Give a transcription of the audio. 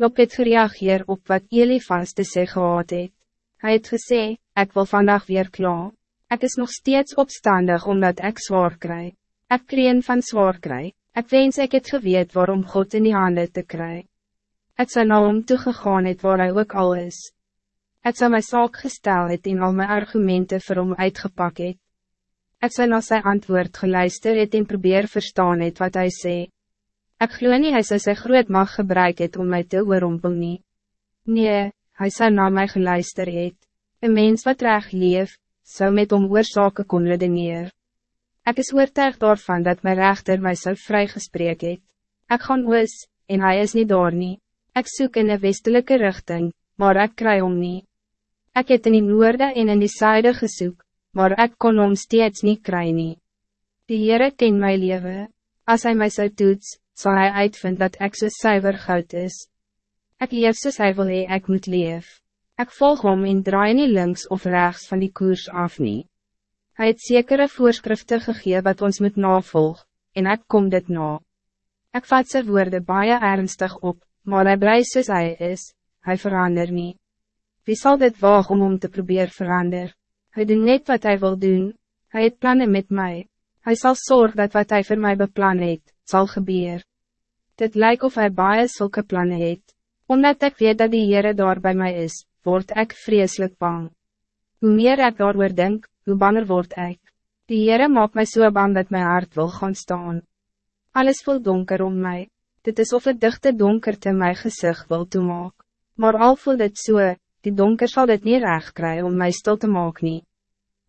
Job het gereageer op wat Elifas te sê gehad het. Hy het gesê, ek wil vandaag weer klaar. Ik is nog steeds opstandig omdat ik zwaar krijg. Ik kreeg van zwaar krijg. Ik wens ik het geweet waarom God in die handen te krijgen. Ik zou nou om toegegaan het waar hij ook al is. Ik zou mijn zaak gestel het en al mijn argumenten vir hom uitgepak het. Ik zou naar zijn antwoord geluister het en probeer verstaan het wat hij zei. Ik glo nie hy sou sy groot mag gebruik het om mij te oorompel nie. Nee, hij zou naar mij geluister het. Een mens wat reg leef, zou met om oorzake kon redeneer. Ik is oortuig daarvan dat mijn rechter mij zou vrygespreek het. Ek gaan oos, en hij is niet daar nie. Ek soek in een westelijke richting, maar ik krijg om niet. Ik het in die noorde en in die zuide gesoek, maar ik kon om steeds niet kry nie. Die Heere ken my lewe, as hy my zou toets, zal hij uitvind dat ik so suiver goud is. Ik leef soos hy wil hee ek moet leef. Ik volg om en draai nie links of rechts van die koers af nie. Hy het zekere voorschriften gegee wat ons moet navolg, en ik kom dit na. Ik vat sy woorde baie ernstig op, maar hy blij soos hy is, hy verander nie. Wie zal dit waag om om te proberen verander? Hij doet net wat hij wil doen. Hij het plannen met mij. Hij zal zorgen dat wat hij voor mij beplan het, zal gebeuren. Dit lijkt of hij baie zulke plannen heeft. Omdat ik weet dat die Heere daar bij mij is, word ik vreselijk bang. Hoe meer ik daar denk, hoe banger word ik. Die Heere maakt mij zo so bang dat mijn hart wil gaan staan. Alles voelt donker om mij. Dit is of het dichte donkerte mijn gezicht wil toemaak. Maar al voelt het zo, so, die donker zal het niet recht krijgen om mij stil te maken.